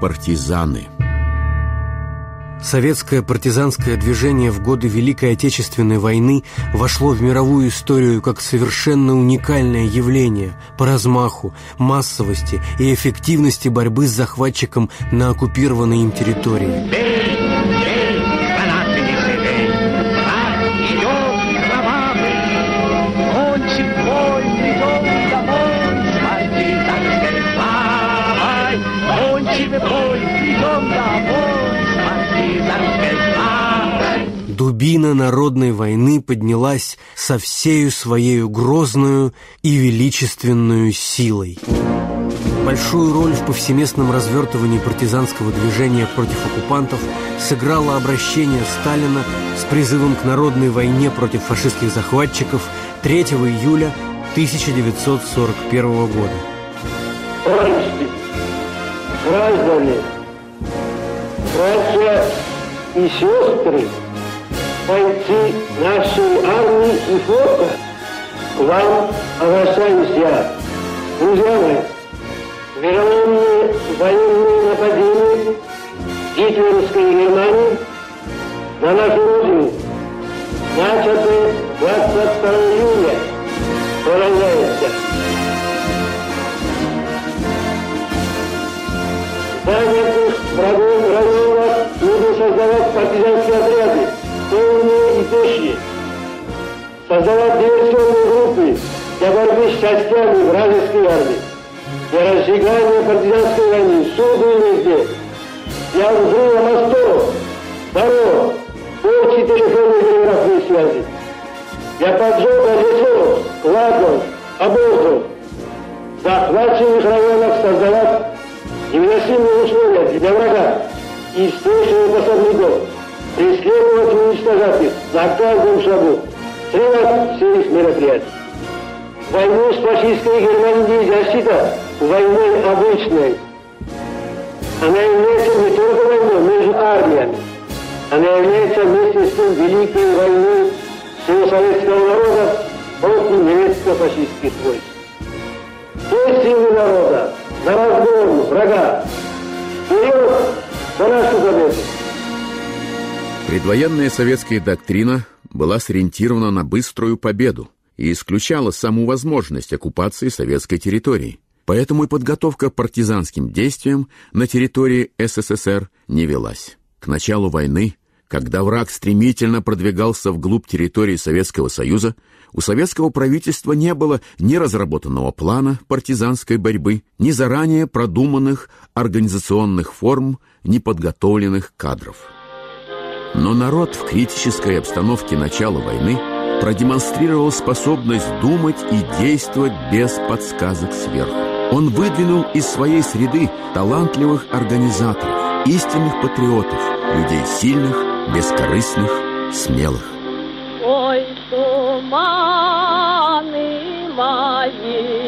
Партизаны Советское партизанское движение в годы Великой Отечественной войны вошло в мировую историю как совершенно уникальное явление по размаху, массовости и эффективности борьбы с захватчиком на оккупированной им территории. Дубина народной войны поднялась со всею своею грозную и величественную силой. Большую роль в повсеместном развертывании партизанского движения против оккупантов сыграло обращение Сталина с призывом к народной войне против фашистских захватчиков 3 июля 1941 года. Товарищи, граждане, братья и сестры, бойцы нашей армии и флота, к вам обращаюсь я. Друзья мои, вероломные военные нападения гитлеровской Германии на нашу родину, начатые 22 июля, продолжается. Занятых врагом районах нужно создавать партизанские отряды, точные. Создавать диверсионные группы для борьбы с частями вражеской армии, для разжигания партизанской войны, всюду и везде, для взрыва мостов, дорог, порчи телефонной и телеграфной связи, для поджога лесов, кладов, обозов, захваченных районах создавать невыносимые условия для врага и встречных пособников преследовать и уничтожать их на каждом шагу, срывать все их. Войну с фашистской Германией нельзя считать войной обычной. Она является не только войной между армиями, она является вместе с тем великой войной всего советского народа против немецко-фашистских войск. Все силы народа на разгон врага. Вперед на нашу победу! Предвоенная советская доктрина была сориентирована на быструю победу и исключала саму возможность оккупации советской территории. Поэтому и подготовка к партизанским действиям на территории СССР не велась. К началу войны, когда враг стремительно продвигался вглубь территории Советского Союза, у советского правительства не было ни разработанного плана партизанской борьбы, ни заранее продуманных организационных форм, ни подготовленных кадров. Но народ в критической обстановке начала войны продемонстрировал способность думать и действовать без подсказок сверху. Он выдвинул из своей среды талантливых организаторов, истинных патриотов, людей сильных, бескорыстных, смелых. Ой, туманы мои,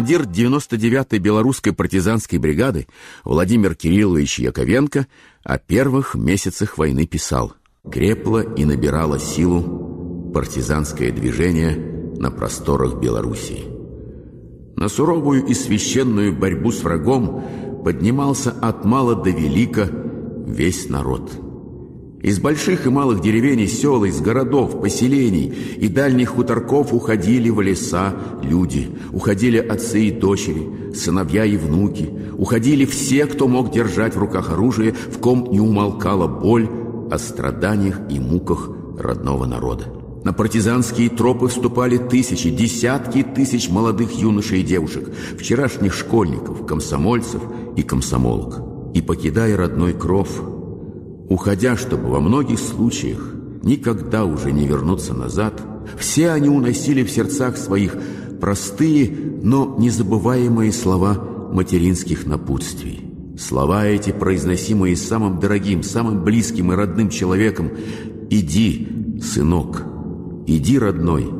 командир 99-й белорусской партизанской бригады Владимир Кириллович Яковенко о первых месяцах войны писал «Крепло и набирало силу партизанское движение на просторах Белоруссии. На суровую и священную борьбу с врагом поднимался от мала до велика весь народ». Из больших и малых деревень и сел, из городов, поселений и дальних хуторков уходили в леса люди, уходили отцы и дочери, сыновья и внуки, уходили все, кто мог держать в руках оружие, в ком не умолкала боль о страданиях и муках родного народа. На партизанские тропы вступали тысячи, десятки тысяч молодых юношей и девушек, вчерашних школьников, комсомольцев и комсомолок. И, покидая родной кров, Уходя, чтобы во многих случаях никогда уже не вернуться назад, все они уносили в сердцах своих простые, но незабываемые слова материнских напутствий. Слова эти, произносимые самым дорогим, самым близким и родным человеком «Иди, сынок, иди, родной,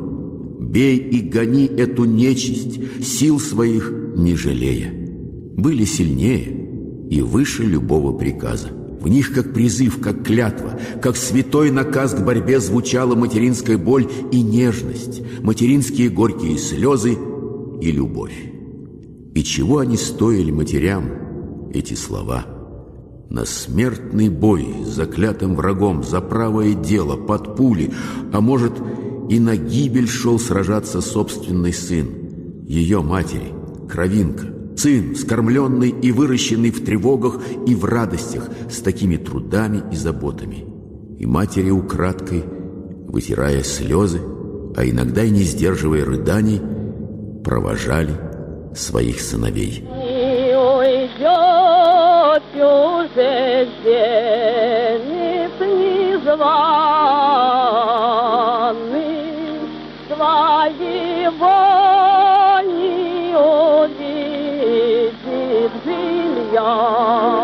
бей и гони эту нечисть, сил своих не жалея», были сильнее и выше любого приказа. В них, как призыв, как клятва, как святой наказ к борьбе звучала материнская боль и нежность, материнские горькие слезы и любовь. И чего они стоили матерям, эти слова? На смертный бой с заклятым врагом, за правое дело, под пули, а может и на гибель шел сражаться собственный сын, ее матери, кровинка – сын, скормленный и выращенный в тревогах и в радостях, с такими трудами и заботами. И матери украдкой, вытирая слезы, а иногда и не сдерживая рыданий, провожали своих сыновей. Своего Oh.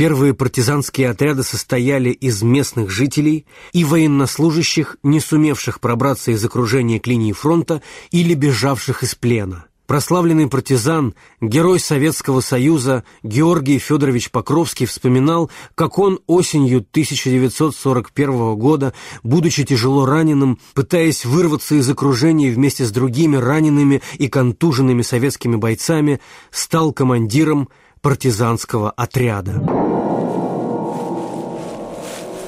Первые партизанские отряды состояли из местных жителей и военнослужащих, не сумевших пробраться из окружения к линии фронта или бежавших из плена. Прославленный партизан, герой Советского Союза Георгий Федорович Покровский вспоминал, как он осенью 1941 года, будучи тяжело раненым, пытаясь вырваться из окружения вместе с другими ранеными и контуженными советскими бойцами, стал командиром партизанского отряда.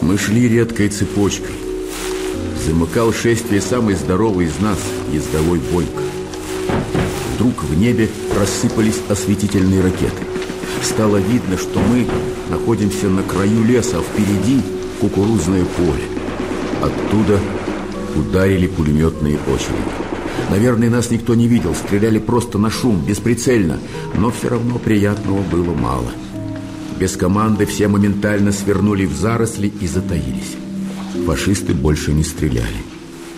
Мы шли редкой цепочкой. Замыкал шествие самый здоровый из нас, ездовой Бойко. Вдруг в небе рассыпались осветительные ракеты. Стало видно, что мы находимся на краю леса, а впереди кукурузное поле. Оттуда ударили пулеметные очереди. Наверное, нас никто не видел, стреляли просто на шум, бесприцельно, но все равно приятного было мало. Без команды все моментально свернули в заросли и затаились. Фашисты больше не стреляли.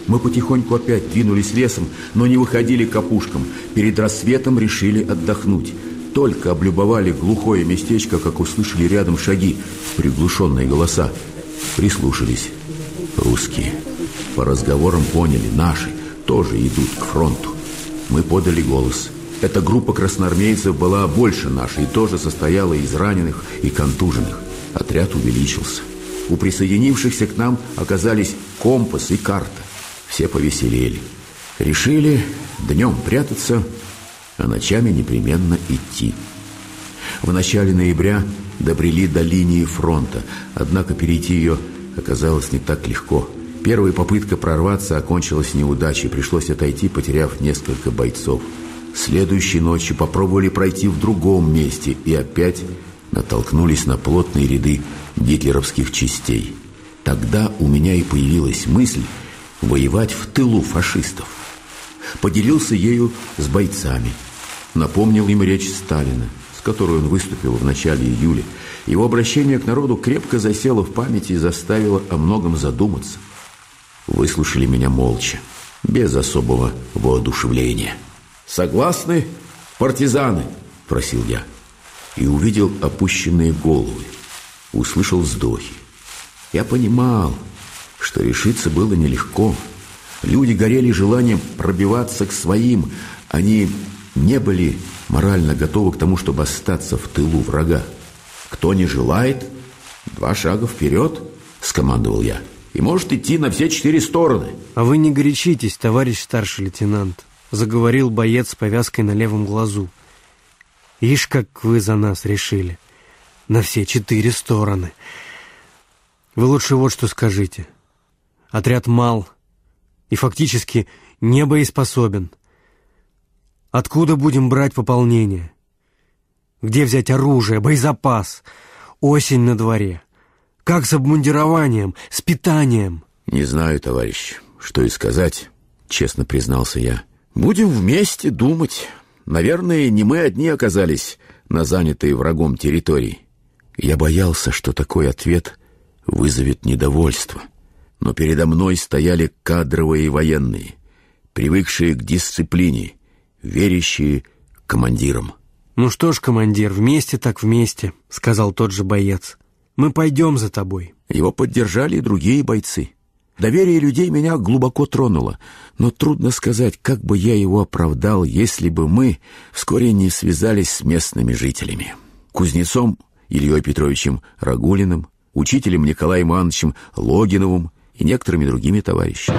Мы потихоньку опять двинулись лесом, но не выходили к опушкам. Перед рассветом решили отдохнуть. Только облюбовали глухое местечко, как услышали рядом шаги, приглушенные голоса. Прислушались. Русские. По разговорам поняли, наши тоже идут к фронту. Мы подали голос. Эта группа красноармейцев была больше нашей и тоже состояла из раненых и контуженных. Отряд увеличился. У присоединившихся к нам оказались компас и карта. Все повеселели. Решили днем прятаться, а ночами непременно идти. В начале ноября добрели до линии фронта, однако перейти ее оказалось не так легко. Первая попытка прорваться окончилась неудачей, пришлось отойти, потеряв несколько бойцов. Следующей ночью попробовали пройти в другом месте и опять натолкнулись на плотные ряды гитлеровских частей. Тогда у меня и появилась мысль воевать в тылу фашистов. Поделился ею с бойцами. Напомнил им речь Сталина, с которой он выступил в начале июля. Его обращение к народу крепко засело в памяти и заставило о многом задуматься. Выслушали меня молча, без особого воодушевления. «Согласны, партизаны?» – просил я. И увидел опущенные головы, услышал вздохи. Я понимал, что решиться было нелегко. Люди горели желанием пробиваться к своим. Они не были морально готовы к тому, чтобы остаться в тылу врага. «Кто не желает, два шага вперед», — скомандовал я, «и может идти на все четыре стороны». «А вы не горячитесь, товарищ старший лейтенант», — заговорил боец с повязкой на левом глазу. «Ишь, как вы за нас решили. На все четыре стороны. Вы лучше вот что скажите. Отряд мал и фактически не боеспособен. Откуда будем брать пополнение? Где взять оружие, боезапас? Осень на дворе. Как с обмундированием, с питанием? Не знаю, товарищ, что и сказать, честно признался я. Будем вместе думать. Наверное, не мы одни оказались на занятой врагом территории. Я боялся, что такой ответ вызовет недовольство но передо мной стояли кадровые военные, привыкшие к дисциплине, верящие командирам. «Ну что ж, командир, вместе так вместе», — сказал тот же боец. «Мы пойдем за тобой». Его поддержали и другие бойцы. Доверие людей меня глубоко тронуло, но трудно сказать, как бы я его оправдал, если бы мы вскоре не связались с местными жителями. Кузнецом Ильей Петровичем Рагулиным, учителем Николаем Ивановичем Логиновым и некоторыми другими товарищами.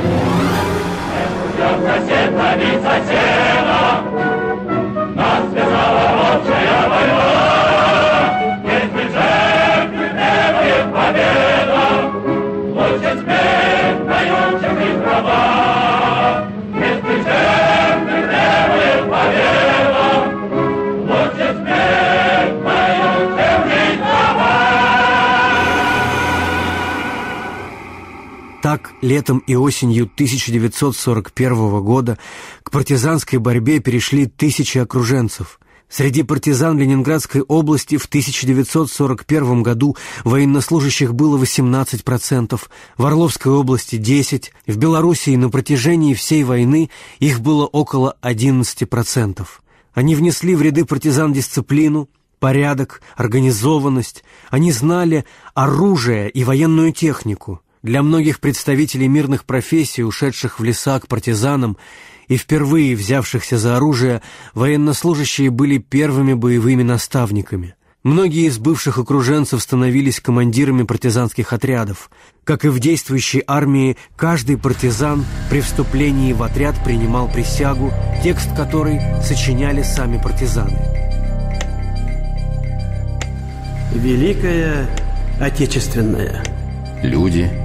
Так, летом и осенью 1941 года к партизанской борьбе перешли тысячи окруженцев. Среди партизан Ленинградской области в 1941 году военнослужащих было 18%, в Орловской области 10%, в Белоруссии на протяжении всей войны их было около 11%. Они внесли в ряды партизан дисциплину, порядок, организованность. Они знали оружие и военную технику. Для многих представителей мирных профессий, ушедших в леса к партизанам и впервые взявшихся за оружие, военнослужащие были первыми боевыми наставниками. Многие из бывших окруженцев становились командирами партизанских отрядов. Как и в действующей армии, каждый партизан при вступлении в отряд принимал присягу, текст которой сочиняли сами партизаны. Великая Отечественная. Люди,